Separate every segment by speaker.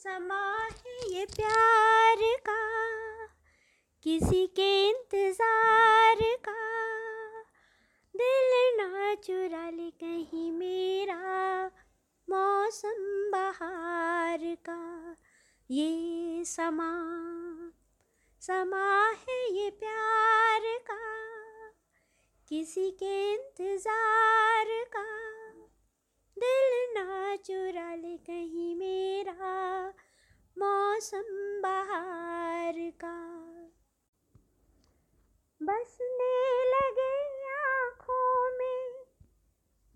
Speaker 1: समा है ये प्यार का। किसी के इंतज़ार का। दिल ना चुरा ले कहीं मेरा। मौसम बहार का। ये समा समा है ये प्यार का। किसी के इंतज़ार का। दिल ना चुरा ले कहीं मेरा, मौसम बाहर का। बसने लगे आँखों में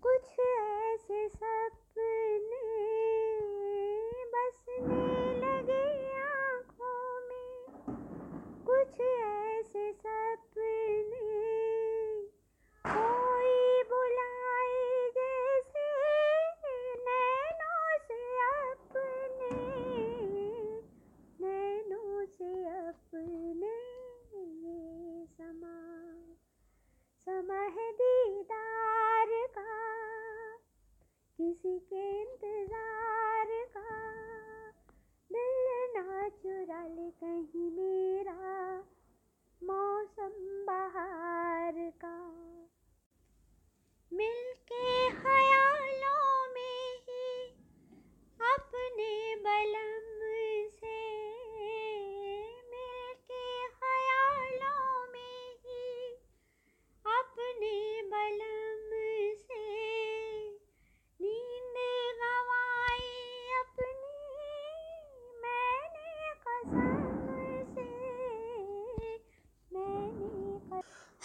Speaker 1: कुछ ऐसे सपने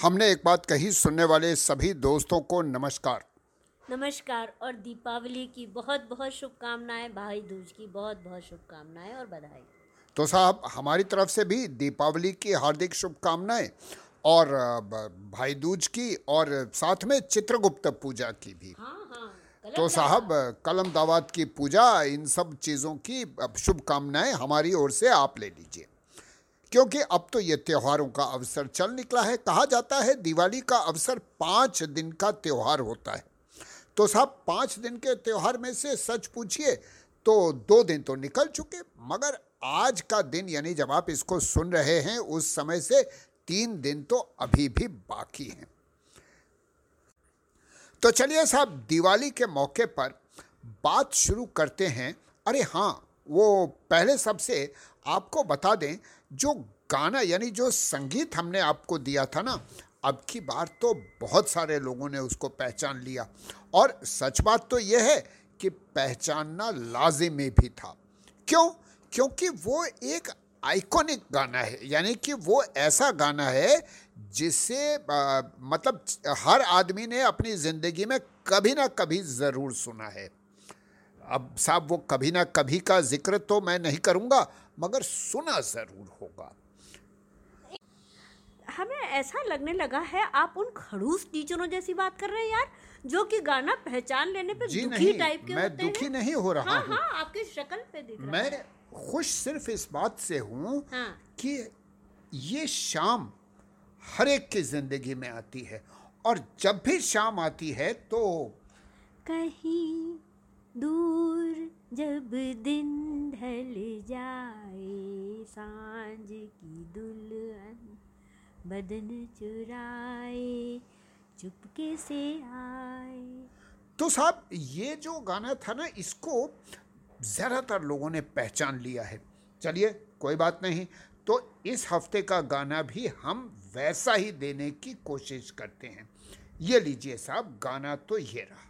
Speaker 2: हमने एक बात कही सुनने वाले सभी दोस्तों को नमस्कार।
Speaker 1: नमस्कार और दीपावली की बहुत बहुत शुभकामनाएँ भाई दूज की बहुत बहुत शुभकामनाएँ और बधाई।
Speaker 2: तो साहब हमारी तरफ़ से भी दीपावली की हार्दिक शुभकामनाएँ और भाई दूज की और साथ में चित्रगुप्त पूजा की भी।
Speaker 1: हाँ हाँ
Speaker 2: तो साहब कलम दावात की पूजा इन सब चीज़ों की शुभकामनाएँ हमारी ओर से आप ले लीजिए। क्योंकि अब तो ये त्योहारों का अवसर चल निकला है। कहा जाता है, दिवाली का अवसर पाँच दिन का त्योहार होता है। तो साहब, पाँच दिन के त्योहार में से सच पूछिए तो दो दिन तो निकल चुके, मगर आज का दिन, यानी जब आप इसको सुन रहे हैं, उस समय से तीन दिन तो अभी भी बाकी हैं। तो चलिए साहब, दिवाली के मौके पर बात शुरू करते हैं। अरे हाँ वो पहले सबसे आपको बता दें जो गाना यानी जो संगीत हमने आपको दिया था ना अब की बार तो बहुत सारे लोगों ने उसको पहचान लिया। और सच बात तो यह है कि पहचानना लाजिमी भी था। क्यों? क्योंकि वो एक आइकॉनिक गाना है यानी कि वो ऐसा गाना है जिसे आ, मतलब हर आदमी ने अपनी ज़िंदगी में कभी ना कभी ज़रूर सुना है। अब साहब वो कभी ना कभी का ज़िक्र तो मैं नहीं करूँगा मगर सुना ज़रूर होगा।
Speaker 1: हमें ऐसा लगने लगा है आप उन खड़ूस टीचरों जैसी बात कर रहे हैं यार जो कि गाना पहचान लेने पे
Speaker 2: जी
Speaker 1: दुखी
Speaker 2: नहीं
Speaker 1: टाइप के
Speaker 2: मैं
Speaker 1: होते
Speaker 2: दुखी
Speaker 1: हैं।
Speaker 2: नहीं हो रहा
Speaker 1: हाँ
Speaker 2: हूँ।
Speaker 1: हाँ आपकी शक्ल पे दिख रहा
Speaker 2: मैं
Speaker 1: है।
Speaker 2: खुश सिर्फ़ इस बात से हूँ
Speaker 1: हाँ।
Speaker 2: कि ये शाम हर एक की ज़िंदगी में आती है और जब भी शाम आती है तो
Speaker 1: कहीं दूर जब दिन ढल जाए, साँझ की दुल्हन बदन चुराए, चुपके से आए।
Speaker 2: तो साहब, ये जो गाना था ना, इसको ज़्यादातर लोगों ने पहचान लिया है। चलिए, कोई बात नहीं। तो इस हफ़्ते का गाना भी हम वैसा ही देने की कोशिश करते हैं। ये लीजिए साहब, गाना तो ये रहा।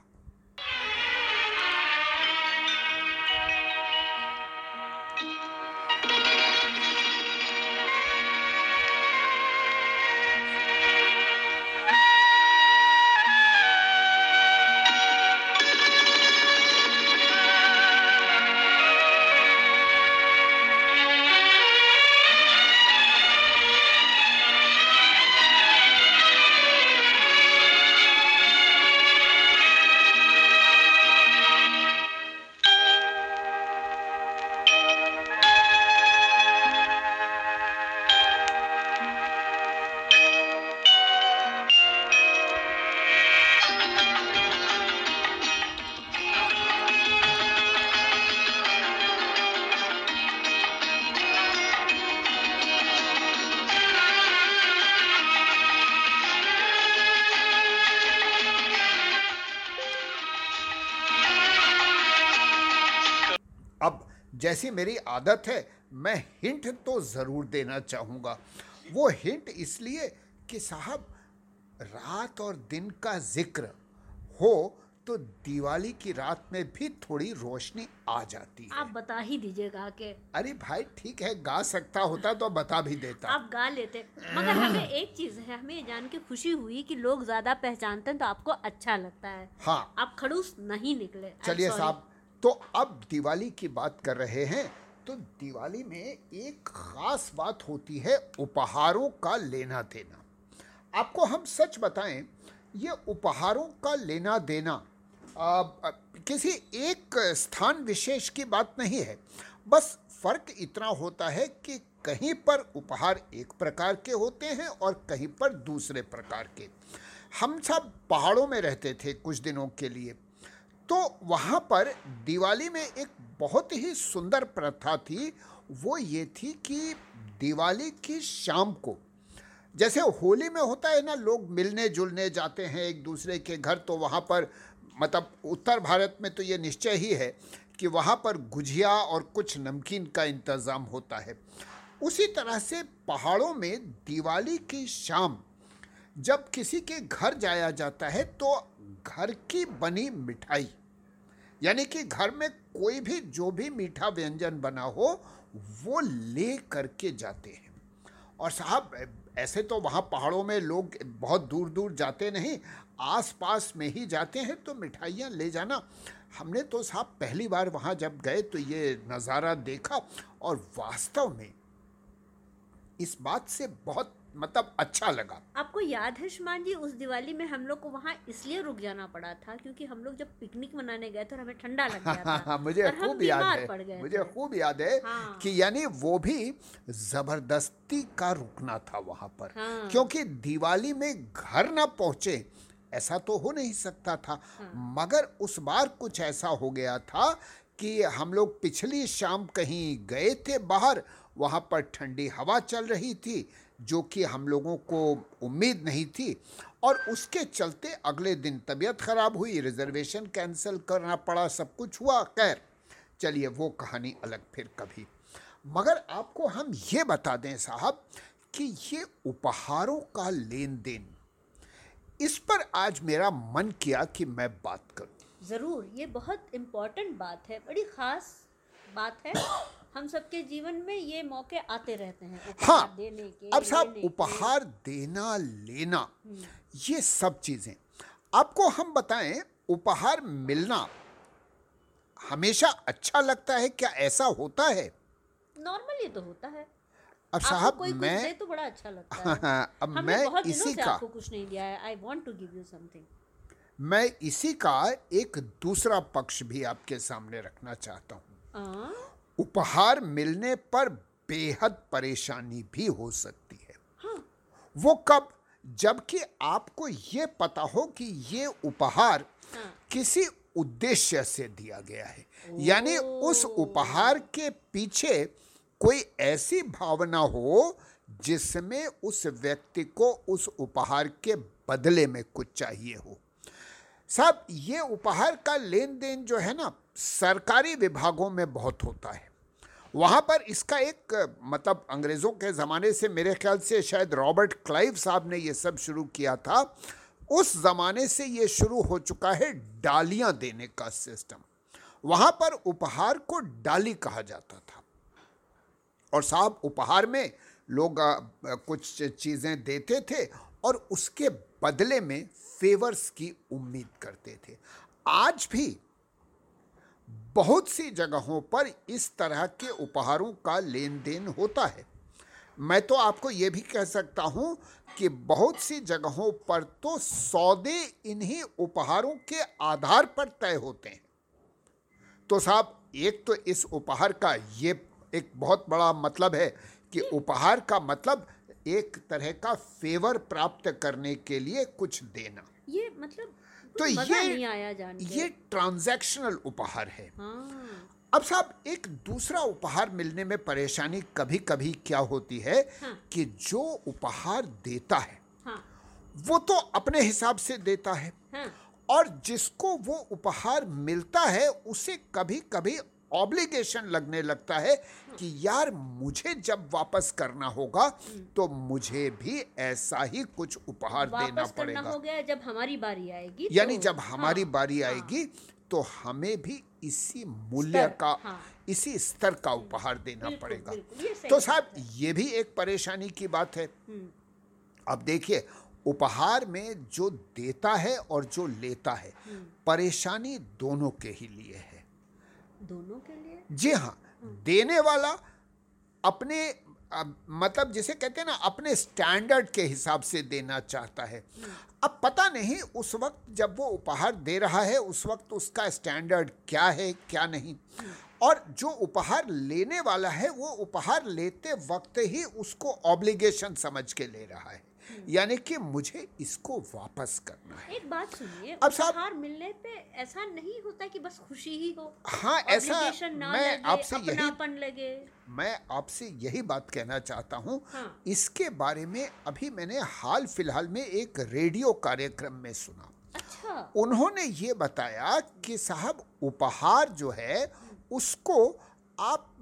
Speaker 2: जैसी मेरी आदत है मैं हिंट तो ज़रूर देना चाहूँगा। वो हिंट इसलिए कि साहब रात और दिन का ज़िक्र हो तो दिवाली की रात में भी थोड़ी रोशनी आ जाती है।
Speaker 1: आप बता ही दीजिएगा के
Speaker 2: अरे भाई ठीक है गा सकता होता तो बता भी देता।
Speaker 1: आप गा लेते। मगर हमें एक चीज़ है हमें ये जान के खुशी हुई कि लोग ज़्यादा पहचानते हैं तो आपको अच्छा लगता है।
Speaker 2: हाँ।
Speaker 1: आप खड़ूस नहीं निकले।
Speaker 2: चलिए साहब तो अब दिवाली की बात कर रहे हैं तो दिवाली में एक खास बात होती है उपहारों का लेना देना। आपको हम सच बताएँ ये उपहारों का लेना देना आ, किसी एक स्थान विशेष की बात नहीं है। बस फ़र्क इतना होता है कि कहीं पर उपहार एक प्रकार के होते हैं और कहीं पर दूसरे प्रकार के। हम सब पहाड़ों में रहते थे कुछ दिनों के लिए। तो वहाँ पर दिवाली में एक बहुत ही सुंदर प्रथा थी, वो ये थी कि दिवाली की शाम को, जैसे होली में होता है ना, लोग मिलने जुलने जाते हैं एक दूसरे के घर तो वहाँ पर मतलब उत्तर भारत में तो ये निश्चय ही है कि वहाँ पर गुजिया और कुछ नमकीन का इंतज़ाम होता है। उसी तरह से पहाड़ों में दिवाली की शाम, जब किसी के घर जाया जाता है तो घर की बनी मिठाई यानी कि घर में कोई भी, जो भी मीठा व्यंजन बना हो, वो ले करके जाते हैं। और साहब, ऐसे तो वहाँ पहाड़ों में लोग बहुत दूर दूर जाते नहीं आस पास में ही जाते हैं तो मिठाइयाँ ले जाना। हमने तो साहब पहली बार वहाँ जब गए तो ये नज़ारा देखा और वास्तव में इस बात से बहुत मतलब अच्छा लगा
Speaker 1: आपको याद है शुमान जी उस दिवाली में हम लोग को वहाँ इसलिए रुक जाना पड़ा था क्योंकि हम लोग जब पिकनिक मनाने गए थे और हमें ठंडा लग गया था
Speaker 2: मुझे खूब याद है मुझे खूब याद है
Speaker 1: हाँ।
Speaker 2: कि यानी वो भी ज़बरदस्ती का रुकना था वहाँ पर
Speaker 1: हाँ।
Speaker 2: क्योंकि दिवाली में घर ना पहुँचे ऐसा तो हो नहीं सकता था
Speaker 1: हाँ।
Speaker 2: मगर उस बार कुछ ऐसा हो गया था कि हम लोग पिछली शाम कहीं गए थे बाहर वहाँ पर ठंडी हवा चल रही थी जो कि हम लोगों को उम्मीद नहीं थी। और उसके चलते अगले दिन तबीयत खराब हुई, रिजर्वेशन कैंसिल करना पड़ा, सब कुछ हुआ, खैर, चलिए वो कहानी अलग फिर कभी। मगर आपको हम ये बता दें साहब कि ये उपहारों का लेन देन इस पर आज मेरा मन किया कि मैं बात करूँ।
Speaker 1: ज़रूर, ये बहुत इम्पोर्टेंट बात है, बड़ी खास बात है। हम सबके जीवन में ये मौके आते रहते हैं
Speaker 2: हाँ
Speaker 1: देने के
Speaker 2: अब साहब
Speaker 1: के।
Speaker 2: उपहार देना लेना ये सब चीज़ें। आपको हम बताएँ उपहार मिलना हमेशा अच्छा लगता है क्या ऐसा होता है?
Speaker 1: नॉर्मली तो होता है।
Speaker 2: अब साहब मैं
Speaker 1: तो बड़ा अच्छा लगता है।
Speaker 2: अब मैं
Speaker 1: बहुत
Speaker 2: इसी का
Speaker 1: आपको कुछ नहीं दिया है। I want to give you something
Speaker 2: मैं इसी का एक दूसरा पक्ष भी आपके सामने रखना चाहता हूँ। उपहार मिलने पर बेहद परेशानी भी हो सकती है।
Speaker 1: हाँ।
Speaker 2: वो कब? जबकि आपको ये पता हो कि ये उपहार
Speaker 1: हाँ।
Speaker 2: किसी उद्देश्य से दिया गया है। यानी उस उपहार के पीछे कोई ऐसी भावना हो जिसमें उस व्यक्ति को उस उपहार के बदले में कुछ चाहिए हो। साहब ये उपहार का लेन देन जो है ना सरकारी विभागों में बहुत होता है। वहाँ पर इसका एक मतलब अंग्रेज़ों के ज़माने से मेरे ख्याल से शायद रॉबर्ट क्लाइव साहब ने ये सब शुरू किया था, उस ज़माने से ये शुरू हो चुका है डालियाँ देने का सिस्टम वहाँ पर उपहार को डाली कहा जाता था। और साहब, उपहार में लोग कुछ चीज़ें देते थे और उसके बदले में फेवर्स की उम्मीद करते थे। आज भी बहुत सी जगहों पर इस तरह के उपहारों का लेन देन होता है। मैं तो आपको ये भी कह सकता हूँ कि बहुत सी जगहों पर तो सौदे इन्हीं उपहारों के आधार पर तय होते हैं। तो साहब, एक तो इस उपहार का ये एक बहुत बड़ा मतलब है कि उपहार का मतलब एक तरह का फेवर प्राप्त करने के लिए कुछ देना।
Speaker 1: ये मतलब
Speaker 2: तो ये
Speaker 1: नहीं आया जान
Speaker 2: ये ट्रांजैक्शनल उपहार है।
Speaker 1: हाँ।
Speaker 2: अब साहब एक दूसरा उपहार मिलने में परेशानी कभी कभी क्या होती है
Speaker 1: हाँ।
Speaker 2: कि जो उपहार देता है
Speaker 1: हाँ।
Speaker 2: वो तो अपने हिसाब से देता है
Speaker 1: हाँ।
Speaker 2: और जिसको वो उपहार मिलता है उसे कभी कभी ऑब्लिगेशन लगने लगता है कि यार मुझे जब वापस करना होगा तो मुझे भी ऐसा ही कुछ उपहार देना पड़ेगा
Speaker 1: हो गया जब हमारी बारी आएगी
Speaker 2: यानी
Speaker 1: तो-
Speaker 2: जब हमारी
Speaker 1: हाँ,
Speaker 2: बारी
Speaker 1: हाँ,
Speaker 2: आएगी तो हमें भी इसी मूल्य का
Speaker 1: हाँ।
Speaker 2: इसी स्तर का उपहार देना
Speaker 1: बिल्कुल,
Speaker 2: पड़ेगा
Speaker 1: बिल्कुल,
Speaker 2: तो साहब। ये भी एक परेशानी की बात है
Speaker 1: हम्म,
Speaker 2: अब देखिए उपहार में जो देता है और जो लेता है
Speaker 1: हम्म।
Speaker 2: परेशानी दोनों के ही लिए है
Speaker 1: दोनों के लिए?
Speaker 2: जी हाँ देने वाला अपने मतलब जिसे कहते हैं ना अपने स्टैंडर्ड के हिसाब से देना चाहता है। अब पता नहीं उस वक्त जब वो उपहार दे रहा है उस वक्त उसका स्टैंडर्ड क्या है क्या नहीं। और जो उपहार लेने वाला है वो उपहार लेते वक्त ही उसको ऑब्लिगेशन समझ के ले रहा है। यानी कि मुझे इसको वापस करना है।
Speaker 1: एक बात सुनिए
Speaker 2: अब साहब-
Speaker 1: उपहार मिलने पे ऐसा नहीं होता कि बस खुशी ही हो।
Speaker 2: हाँ ऐसा मैं आपसे यही
Speaker 1: लगे।
Speaker 2: मैं आपसे यही बात कहना चाहता हूँ।
Speaker 1: हाँ।
Speaker 2: इसके बारे में अभी मैंने हाल फ़िलहाल में एक रेडियो कार्यक्रम में सुना।
Speaker 1: अच्छा।
Speaker 2: उन्होंने ये बताया कि साहब उपहार जो है उसको आप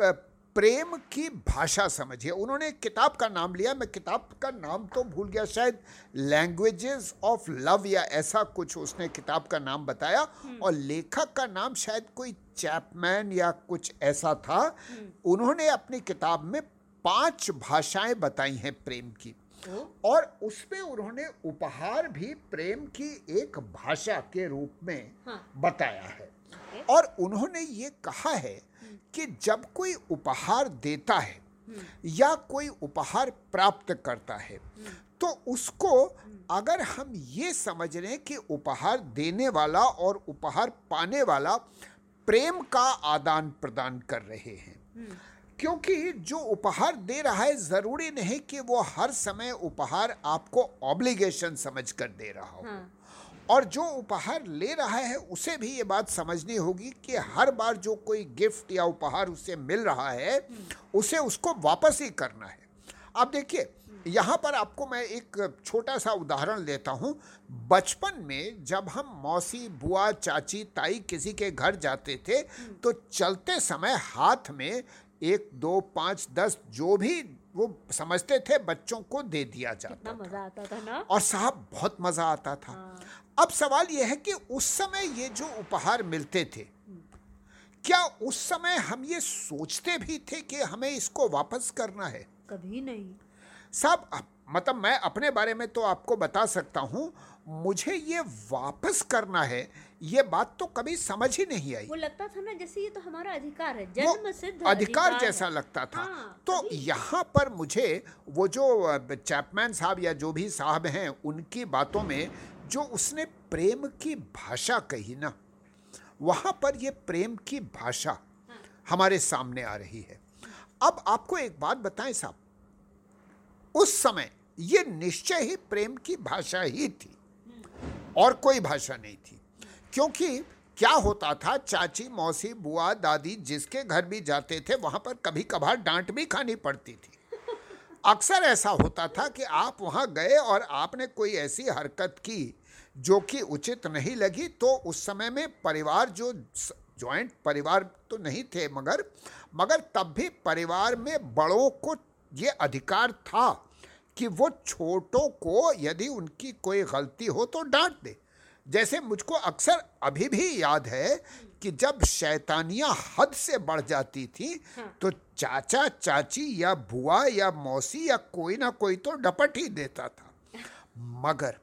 Speaker 2: प्रेम की भाषा समझिए। उन्होंने किताब का नाम लिया मैं किताब का नाम तो भूल गया शायद लैंग्वेजेस ऑफ़ लव या ऐसा कुछ उसने किताब का नाम बताया। और लेखक का नाम शायद कोई चैपमैन या कुछ ऐसा था। उन्होंने अपनी किताब में पाँच भाषाएँ बताई हैं प्रेम की। और उसमें उन्होंने उपहार भी प्रेम की एक भाषा के रूप में
Speaker 1: हाँ।
Speaker 2: बताया है। और उन्होंने ये कहा है कि जब कोई उपहार देता है या कोई उपहार प्राप्त करता है तो उसको अगर हम ये समझ लें कि उपहार देने वाला और उपहार पाने वाला प्रेम का आदान प्रदान कर रहे हैं। क्योंकि जो उपहार दे रहा है, ज़रूरी नहीं कि वो हर समय उपहार आपको ऑब्लिगेशन समझ कर दे रहा हो।
Speaker 1: हाँ।
Speaker 2: और जो उपहार ले रहा है, उसे भी ये बात समझनी होगी कि हर बार जो कोई गिफ्ट या उपहार उसे मिल रहा है, उसे उसको वापस ही करना है। अब देखिए, यहाँ पर आपको मैं एक छोटा सा उदाहरण लेता हूँ। बचपन में जब हम मौसी, बुआ, चाची, ताई किसी के घर जाते थे तो चलते समय हाथ में एक, दो, पाँच, दस, जो भी वो समझते थे बच्चों को दे दिया जाता था।
Speaker 1: मज़ा आता था ना?
Speaker 2: और साहब बहुत मज़ा आता था।
Speaker 1: हाँ।
Speaker 2: अब सवाल यह है कि उस समय ये जो उपहार मिलते थे क्या उस समय हम ये सोचते भी थे कि हमें इसको वापस करना है?
Speaker 1: कभी नहीं।
Speaker 2: साहब मतलब मैं अपने बारे में तो आपको बता सकता हूँ मुझे ये वापस करना है ये बात तो कभी समझ ही नहीं आई
Speaker 1: वो लगता था ना जैसे ये तो हमारा अधिकार है जन्म सिद्ध
Speaker 2: अधिकार अधिकार जैसा
Speaker 1: है।
Speaker 2: लगता था
Speaker 1: हाँ,
Speaker 2: तो। यहाँ पर मुझे वो जो चैपमैन साहब या जो भी साहब हैं उनकी बातों में जो उसने प्रेम की भाषा कही ना वहाँ पर ये प्रेम की भाषा
Speaker 1: हाँ।
Speaker 2: हमारे सामने आ रही है अब आपको एक बात बताएँ साहब उस समय ये निश्चय ही प्रेम की भाषा ही थी और कोई भाषा नहीं थी क्योंकि क्या होता था, चाची, मौसी, बुआ, दादी जिसके घर भी जाते थे, वहाँ पर कभी कभार डांट भी खानी पड़ती थी। अक्सर ऐसा होता था कि आप वहाँ गए और आपने कोई ऐसी हरकत की जो कि उचित नहीं लगी तो उस समय में परिवार जो जॉइंट परिवार तो नहीं थे मगर मगर तब भी परिवार में बड़ों को ये अधिकार था कि वो छोटों को यदि उनकी कोई गलती हो तो डांट दे। जैसे मुझको अक्सर अभी भी याद है कि जब शैतानियाँ हद से बढ़ जाती थी तो चाचा चाची या बुआ या मौसी या कोई ना कोई तो डपट ही देता था। मगर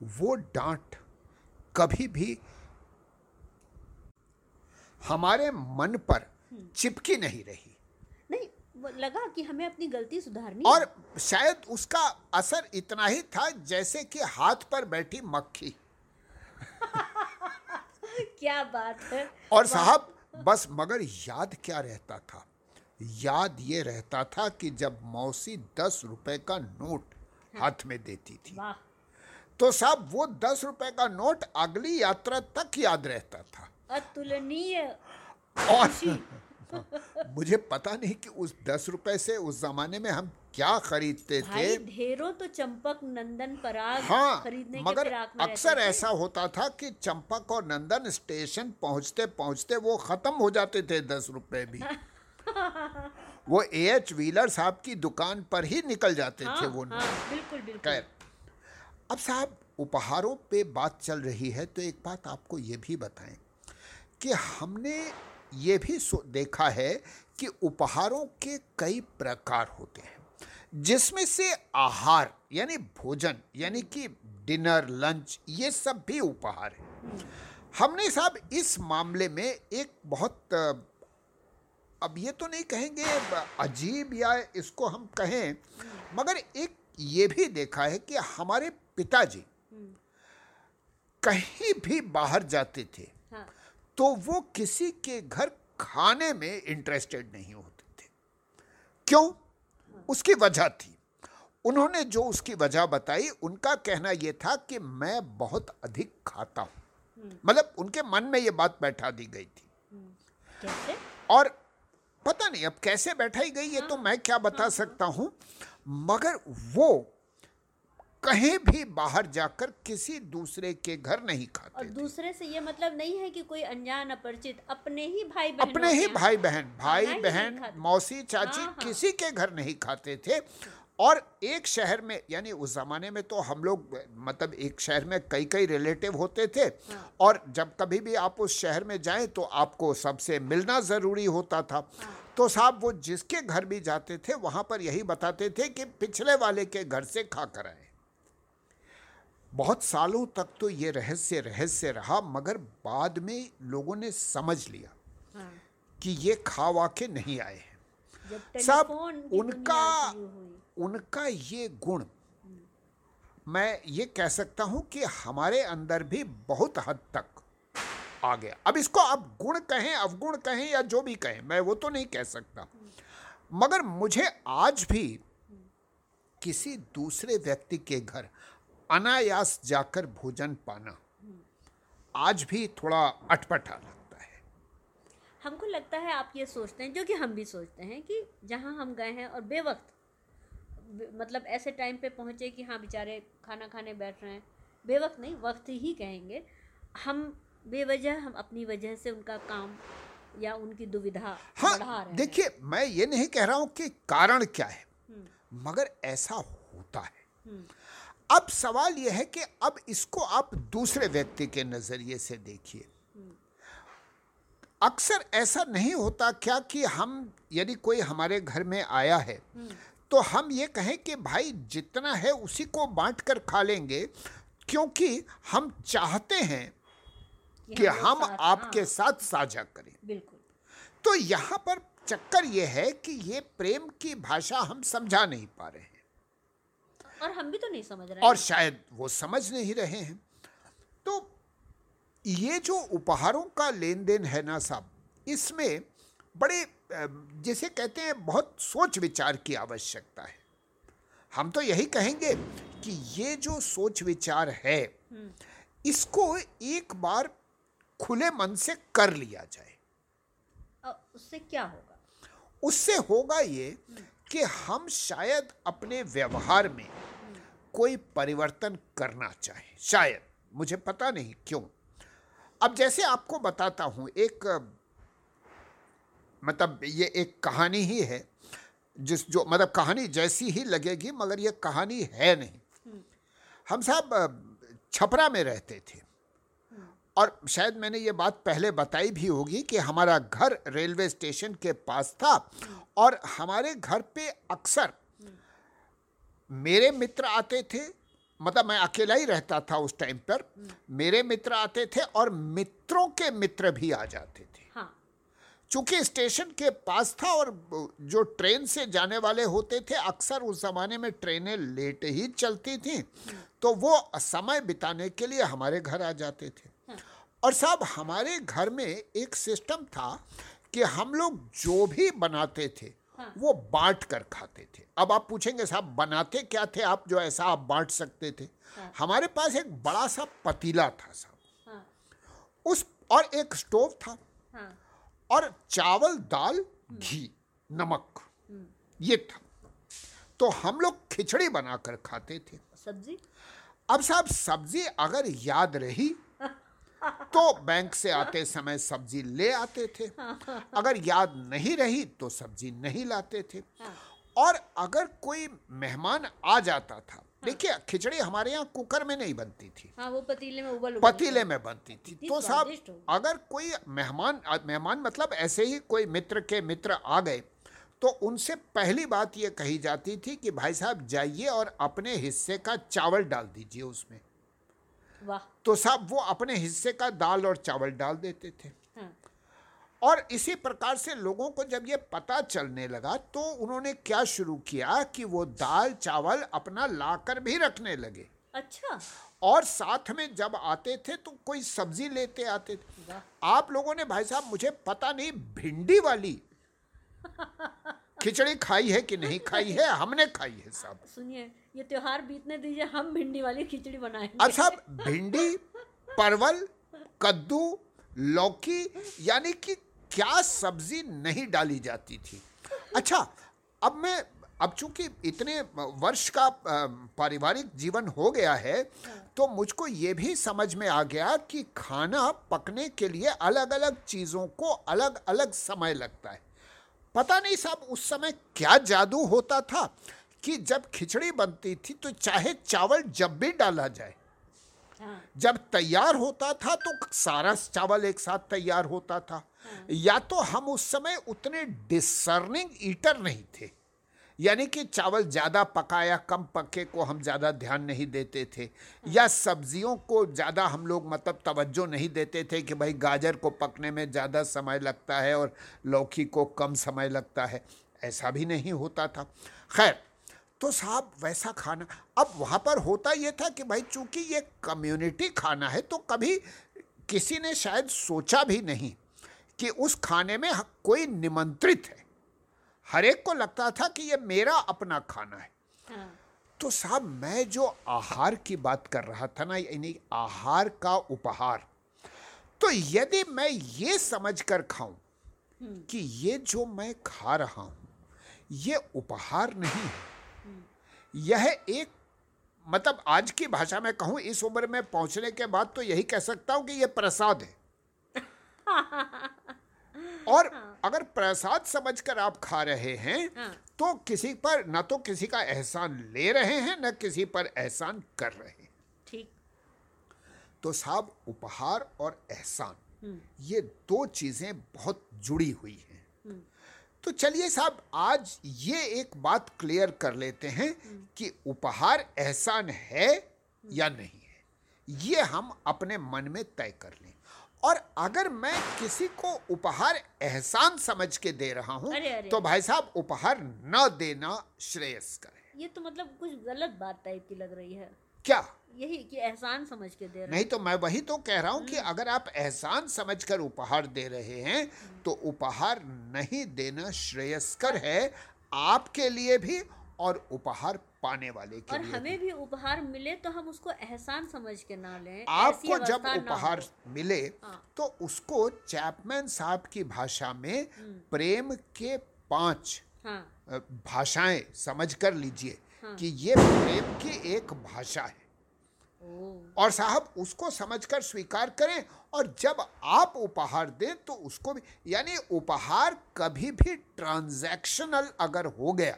Speaker 2: वो डांट कभी भी हमारे मन पर चिपकी नहीं रही।
Speaker 1: नहीं वो लगा कि हमें अपनी गलती सुधारनी
Speaker 2: और शायद उसका असर इतना ही था जैसे कि हाथ पर बैठी मक्खी।
Speaker 1: क्या बात है।
Speaker 2: और साहब बस मगर याद क्या रहता था? याद ये रहता था कि जब मौसी दस रुपए का नोट हाथ में देती थी। तो साहब वो दस रुपए का नोट अगली यात्रा तक याद रहता था।
Speaker 1: अतुलनीय।
Speaker 2: और मुझे पता नहीं कि उस दस रुपए से उस जमाने में हम क्या खरीदते थे।
Speaker 1: ढेरों तो चंपक नंदन पराग
Speaker 2: हाँ
Speaker 1: खरीदने
Speaker 2: मगर
Speaker 1: में
Speaker 2: अक्सर ऐसा होता था कि चंपक और नंदन स्टेशन पहुँचते पहुँचते वो खत्म हो जाते थे दस रुपए भी। वो ए एच व्हीलर साहब की दुकान पर ही निकल जाते
Speaker 1: हाँ,
Speaker 2: थे वो
Speaker 1: हाँ, बिल्कुल बिल्कुल।
Speaker 2: खैर अब साहब उपहारों पे बात चल रही है तो एक बात आपको ये भी बताएँ कि हमने ये भी देखा है कि उपहारों के कई प्रकार होते हैं। जिसमें से आहार यानी भोजन यानी कि डिनर लंच ये सब भी उपहार है। हमने साहब इस मामले में एक बहुत अब ये तो नहीं कहेंगे अजीब या इसको हम कहें मगर एक ये भी देखा है कि हमारे पिताजी कहीं भी बाहर जाते थे
Speaker 1: हाँ।
Speaker 2: तो वो किसी के घर खाने में इंटरेस्टेड नहीं होते थे। क्यों? उसकी वजह थी। उन्होंने जो उसकी वजह बताई उनका कहना यह था कि मैं बहुत अधिक खाता हूँ। मतलब उनके मन में ये बात बैठा दी गई थी।
Speaker 1: कैसे?
Speaker 2: और पता नहीं अब कैसे बैठाई गई ये तो मैं क्या बता सकता हूँ मगर वो कहीं भी बाहर जाकर किसी दूसरे के घर नहीं खाते थे।
Speaker 1: दूसरे से ये मतलब नहीं है कि कोई अनजान अपरिचित अपने ही भाई बहनों
Speaker 2: अपने ही भाई बहन भाई बहन मौसी चाची
Speaker 1: हाँ, हाँ।
Speaker 2: किसी के घर नहीं खाते थे और एक शहर में यानी उस जमाने में तो हम लोग मतलब एक शहर में कई कई रिलेटिव होते थे
Speaker 1: हाँ।
Speaker 2: और जब कभी भी आप उस शहर में जाएँ तो आपको सबसे मिलना ज़रूरी होता था
Speaker 1: हाँ।
Speaker 2: तो साहब वो जिसके घर भी जाते थे वहाँ पर यही बताते थे कि पिछले वाले के घर से खा कर आए बहुत सालों तक तो ये रहस्य रहस्य रहा मगर बाद में लोगों ने समझ लिया
Speaker 1: हाँ।
Speaker 2: कि ये खा वा के नहीं आए हैं।
Speaker 1: की
Speaker 2: उनका उनका ये गुण मैं ये कह सकता हूँ कि हमारे अंदर भी बहुत हद तक आ गया। अब इसको आप गुण कहें अवगुण कहें या जो भी कहें मैं वो तो नहीं कह सकता। मगर मुझे आज भी किसी दूसरे व्यक्ति के घर अनायास जाकर भोजन पाना। आज भी थोड़ा अटपटा लगता है।
Speaker 1: हमको लगता है आप ये सोचते हैं जो कि हम भी सोचते हैं कि जहाँ हम गए हैं और बेवक्त मतलब ऐसे टाइम पे पहुँचे कि हाँ बेचारे खाना खाने बैठ रहे हैं। बेवक्त नहीं वक्त ही कहेंगे। हम बेवजह हम अपनी वजह से उनका काम या उनकी दुविधा बढ़ा
Speaker 2: हाँ
Speaker 1: रहे हैं।
Speaker 2: देखिए मैं ये नहीं कह रहा हूँ कि कारण क्या है
Speaker 1: हम्म,
Speaker 2: मगर ऐसा होता है।
Speaker 1: हम्म,
Speaker 2: अब सवाल यह है कि अब इसको आप दूसरे व्यक्ति के नज़रिए से देखिए। अक्सर ऐसा नहीं होता क्या कि हम यदि कोई हमारे घर में आया है तो हम ये कहें कि भाई जितना है उसी को बांट कर खा लेंगे क्योंकि हम चाहते हैं कि
Speaker 1: हम
Speaker 2: आपके
Speaker 1: हाँ,
Speaker 2: साथ साझा करें।
Speaker 1: बिल्कुल।
Speaker 2: तो यहाँ पर चक्कर ये है कि ये प्रेम की भाषा हम समझा नहीं पा रहे हैं।
Speaker 1: और हम भी तो नहीं समझ रहे
Speaker 2: और शायद वो समझ नहीं रहे हैं। तो ये जो उपहारों का लेन देन है ना साहब इसमें बड़े जिसे कहते हैं बहुत सोच विचार की आवश्यकता है। हम तो यही कहेंगे कि ये जो सोच विचार है इसको एक बार खुले मन से कर लिया जाए।
Speaker 1: उससे क्या होगा?
Speaker 2: उससे होगा ये कि हम शायद अपने व्यवहार में कोई परिवर्तन करना चाहें। शायद, मुझे पता नहीं क्यों। अब जैसे आपको बताता हूँ, एक मतलब ये एक कहानी ही है, जिस जो मतलब कहानी जैसी ही लगेगी, मगर ये कहानी है नहीं। हम साहब, छपरा में रहते थे। और शायद मैंने ये बात पहले बताई भी होगी कि हमारा घर रेलवे स्टेशन के पास था और हमारे घर पे अक्सर मेरे मित्र आते थे मतलब मैं अकेला ही रहता था उस टाइम पर मेरे मित्र आते थे और मित्रों के मित्र भी आ जाते थे।
Speaker 1: हाँ।
Speaker 2: चूँकि स्टेशन के पास था और जो ट्रेन से जाने वाले होते थे अक्सर उस जमाने में ट्रेनें लेट ही चलती थी तो वो समय बिताने के लिए हमारे घर आ जाते थे। और साहब हमारे घर में एक सिस्टम था कि हम लोग जो भी बनाते थे
Speaker 1: हाँ।
Speaker 2: वो बांट कर खाते थे। अब आप पूछेंगे साहब बनाते क्या थे? आप जो ऐसा आप बांट सकते थे?
Speaker 1: हाँ।
Speaker 2: हमारे पास एक बड़ा सा पतीला था साहब।
Speaker 1: हाँ।
Speaker 2: उस और एक स्टोव था।
Speaker 1: हाँ।
Speaker 2: और चावल दाल घी नमक ये था। तो हम लोग खिचड़ी बनाकर खाते थे।
Speaker 1: सब्ज़ी?
Speaker 2: अब साहब सब्ज़ी अगर याद रही तो बैंक से आते समय सब्ज़ी ले आते थे। अगर याद नहीं रही तो सब्ज़ी नहीं लाते थे। और अगर कोई मेहमान आ जाता था देखिए खिचड़ी हमारे यहाँ कुकर में नहीं बनती थी।
Speaker 1: हाँ वो पतीले में उबल
Speaker 2: पतीले में बनती थी। तो साहब अगर कोई मेहमान मेहमान मतलब ऐसे ही कोई मित्र के मित्र आ गए तो उनसे पहली बात ये कही जाती थी कि भाई साहब जाइए और अपने हिस्से का चावल डाल दीजिए उसमें। तो साहब वो अपने हिस्से का दाल और चावल डाल देते थे।
Speaker 1: हाँ
Speaker 2: और इसी प्रकार से लोगों को जब ये पता चलने लगा तो उन्होंने क्या शुरू किया कि वो दाल चावल अपना लाकर भी रखने लगे।
Speaker 1: अच्छा।
Speaker 2: और साथ में जब आते थे तो कोई सब्ज़ी लेते आते थे। आप लोगों ने भाई साहब मुझे पता नहीं भिंडी वाली। खिचड़ी खाई है कि नहीं? खाई है हमने खाई है साहब
Speaker 1: सुनिए ये त्योहार बीतने दीजिए हम भिंडी वाली खिचड़ी बनाए
Speaker 2: अब साहब भिंडी परवल कद्दू लौकी यानी कि क्या सब्ज़ी नहीं डाली जाती थी? अच्छा अब मैं अब चूँकि इतने वर्ष का पारिवारिक जीवन हो गया है तो मुझको ये भी समझ में आ गया कि खाना पकने के लिए अलग अलग चीज़ों को अलग अलग समय लगता है। पता नहीं साहब उस समय क्या जादू होता था कि जब खिचड़ी बनती थी तो चाहे चावल जब भी डाला जाए
Speaker 1: हाँ।
Speaker 2: जब तैयार होता था तो सारा चावल एक साथ तैयार होता था। या तो हम उस समय उतने डिसर्निंग ईटर नहीं थे। यानी कि चावल ज़्यादा पकाया कम पके को हम ज़्यादा ध्यान नहीं देते थे। या सब्जियों को ज़्यादा हम लोग मतलब तवज्जो नहीं देते थे कि भाई गाजर को पकने में ज़्यादा समय लगता है और लौकी को कम समय लगता है। ऐसा भी नहीं होता था। खैर तो साहब वैसा खाना अब वहाँ पर होता ये था कि भाई चूँकि ये कम्युनिटी खाना है तो कभी किसी ने शायद सोचा भी नहीं कि उस खाने में कोई निमंत्रित है। हर एक को लगता था कि ये मेरा अपना खाना है।
Speaker 1: हाँ।
Speaker 2: तो साहब मैं जो आहार की बात कर रहा था ना यानी आहार का उपहार तो यदि मैं ये समझ कर खाऊं कि ये जो मैं खा रहा हूँ ये उपहार नहीं है। यह एक मतलब आज की भाषा में कहूँ इस उम्र में पहुँचने के बाद तो यही कह सकता हूँ कि यह प्रसाद है। और हाँ। अगर प्रसाद समझकर आप खा रहे हैं
Speaker 1: हाँ।
Speaker 2: तो किसी पर ना तो किसी का एहसान ले रहे हैं न किसी पर एहसान कर रहे हैं।
Speaker 1: ठीक।
Speaker 2: तो साहब उपहार और एहसान ये दो चीज़ें बहुत जुड़ी हुई हैं। तो चलिए साहब आज ये एक बात क्लियर कर लेते हैं कि उपहार एहसान है या नहीं है। ये हम अपने मन में तय कर लें। और अगर मैं किसी को उपहार एहसान समझ के दे रहा हूँ। तो भाई साहब उपहार न देना श्रेयस्कर है
Speaker 1: ये तो मतलब कुछ गलत बात टाइप की लग रही है।
Speaker 2: क्या?
Speaker 1: यही कि एहसान समझ के दे रहे
Speaker 2: नहीं तो मैं वही तो कह रहा हूँ कि अगर आप एहसान समझकर उपहार दे रहे हैं तो उपहार नहीं देना श्रेयस्कर है आपके लिए भी और उपहार पाने वाले के
Speaker 1: और
Speaker 2: लिए
Speaker 1: हमें भी। उपहार मिले तो हम उसको एहसान समझ के ना लें
Speaker 2: आपको जब उपहार मिले
Speaker 1: हाँ।
Speaker 2: तो उसको चैपमैन साहब की भाषा में प्रेम के पाँच
Speaker 1: हाँ।
Speaker 2: भाषाएँ समझ कर लीजिए कि ये प्रेम की एक भाषा है। और साहब उसको समझकर स्वीकार करें और जब आप उपहार दें तो उसको भी यानी उपहार कभी भी ट्रांजैक्शनल अगर हो गया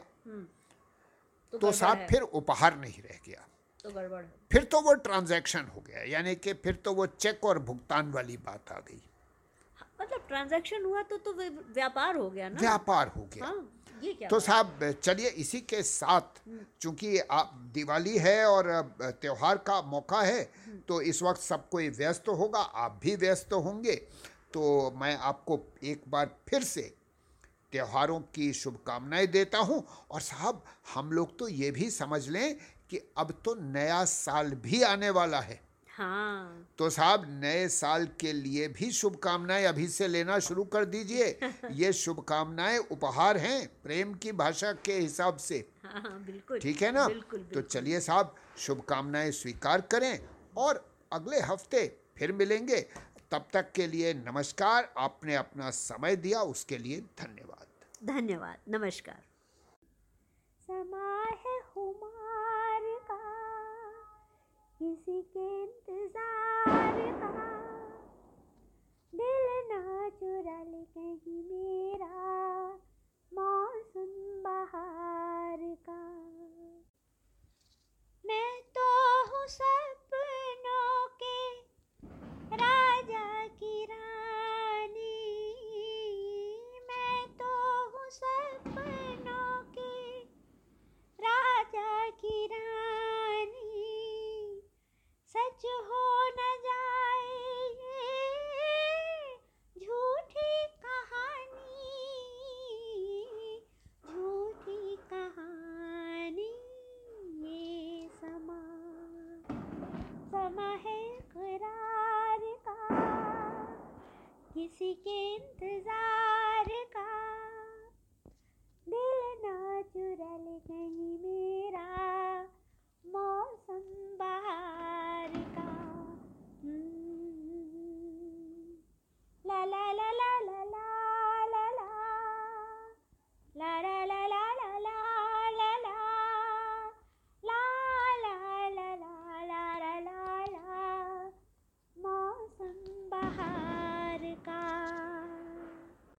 Speaker 1: तो
Speaker 2: तो साहब फिर उपहार नहीं रह गया।
Speaker 1: तो गड़बड़
Speaker 2: फिर तो वो ट्रांजैक्शन हो गया यानी कि फिर तो वो चेक और भुगतान वाली बात आ गई।
Speaker 1: मतलब ट्रांजैक्शन हुआ तो तो व्यापार हो गया ना?
Speaker 2: व्यापार हो गया।
Speaker 1: हाँ ये क्या
Speaker 2: तो साहब चलिए इसी के साथ चूँकि आप दिवाली है और त्योहार का मौका है तो इस वक्त सब कोई व्यस्त होगा आप भी व्यस्त होंगे। तो मैं आपको एक बार फिर से त्योहारों की शुभकामनाएँ देता हूँ। और साहब हम लोग तो ये भी समझ लें कि अब तो नया साल भी आने वाला है।
Speaker 1: हाँ।
Speaker 2: तो साहब नए साल के लिए भी शुभकामनाएँ अभी से लेना शुरू कर दीजिए। ये शुभकामनाएँ उपहार हैं प्रेम की भाषा के हिसाब से।
Speaker 1: हाँ हाँ बिल्कुल।
Speaker 2: ठीक है ना?
Speaker 1: बिल्कुल बिल्कुल।
Speaker 2: तो चलिए साहब शुभकामनाएँ स्वीकार करें और अगले हफ़्ते फिर मिलेंगे। तब तक के लिए नमस्कार आपने अपना समय दिया उसके लिए धन्यवाद।
Speaker 3: धन्यवाद नमस्कार।
Speaker 1: समा है हुमार का किसी के इंतज़ार का। दिल ना चुरा ले कहीं मेरा मौसम बहार का। मैं तो हूँ सपनों की रानी सच हो न